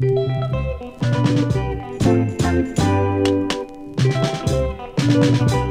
Thank you.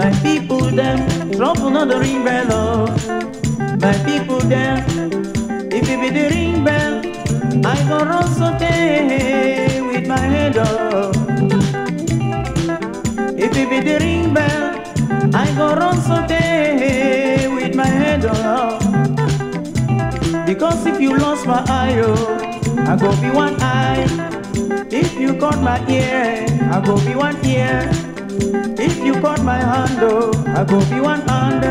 My people them, trouble no ring bell. My people there, if it be the ring bell, I go run something you lost my eye, oh, I go be one eye. If you caught my ear, I go be one ear. If you caught my hand, oh, I go be one hand.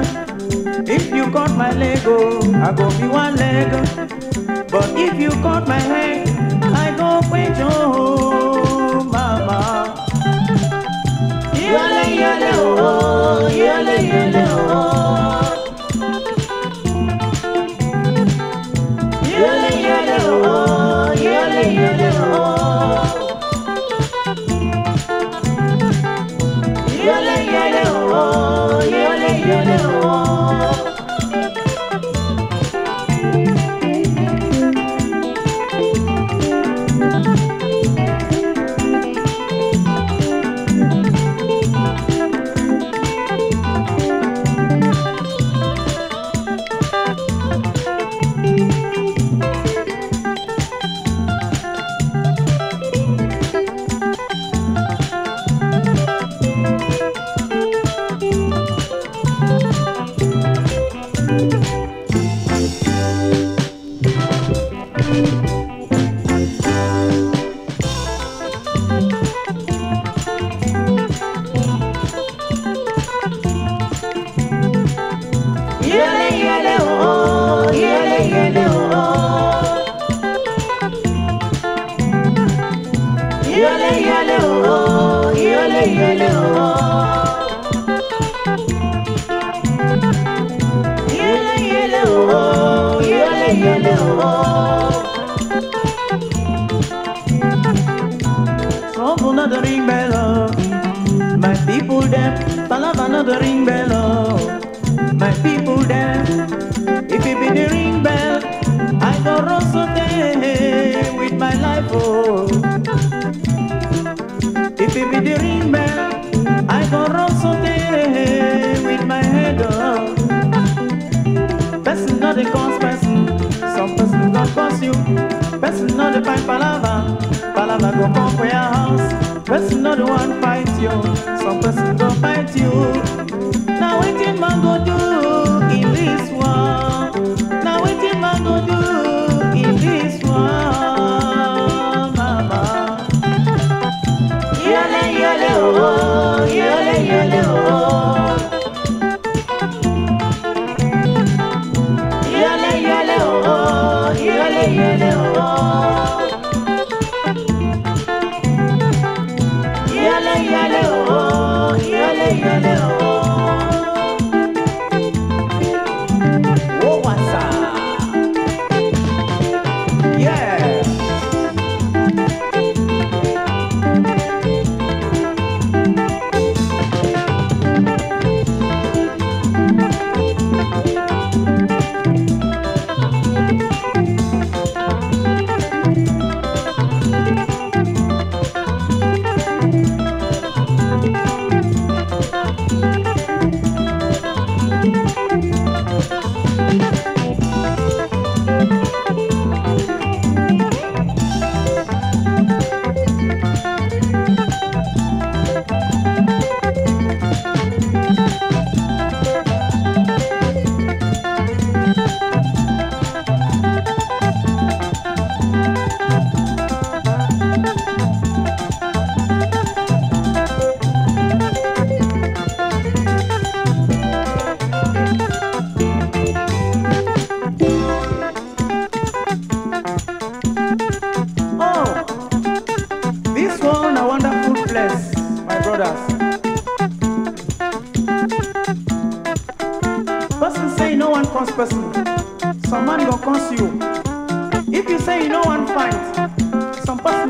If you caught my leg, oh, I go be one leg. But if you caught my hand, I go quit oh, mama. Yele yele Yele yele oh, yele yele oh. Yele the ring bell oh. My people them, if it be the ring bell, I go run so with my life oh. If it be the ring bell, I go run so with my head oh. Person not the cause person, some person not cause you. Person not the fight palava, palava go come for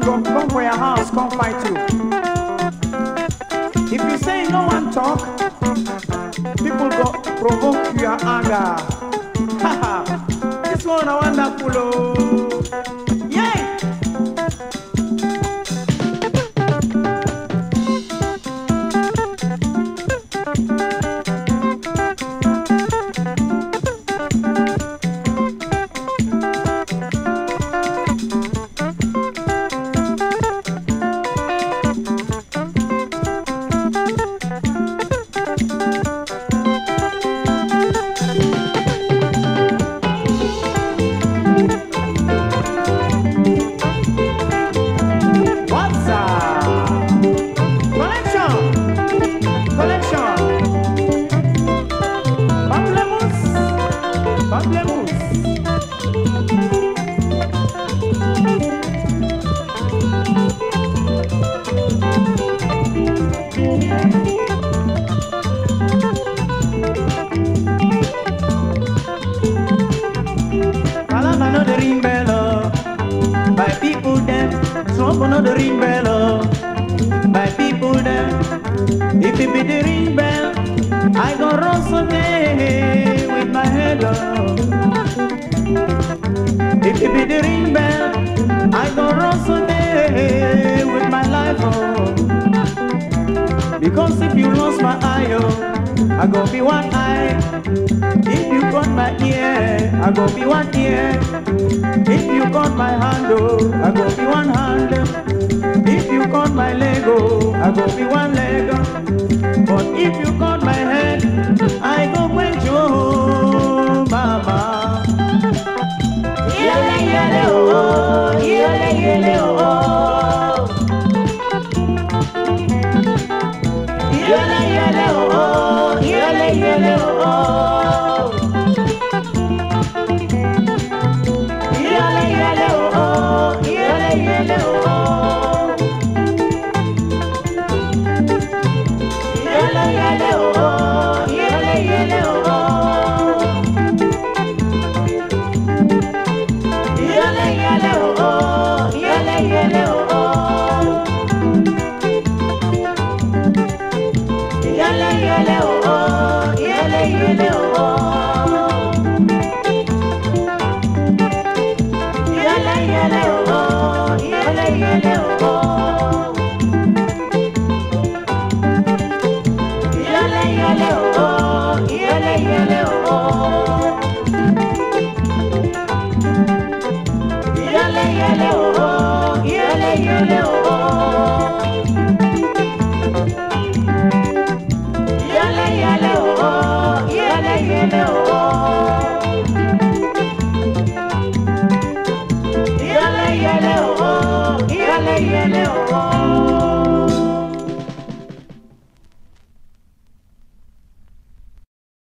go come for your house, come fight you. If you say no one talk, people go provoke your anger. This one a wonderful. Oh. No the ring bell, oh. by people them. If it be the ring bell, I go run someday with my head up. If it be the ring bell, I go run someday with my life up. Because if you lost my eye, oh, I go be one eye. If you got my ear, I go be one ear. If you got my hand, oh, I go If you go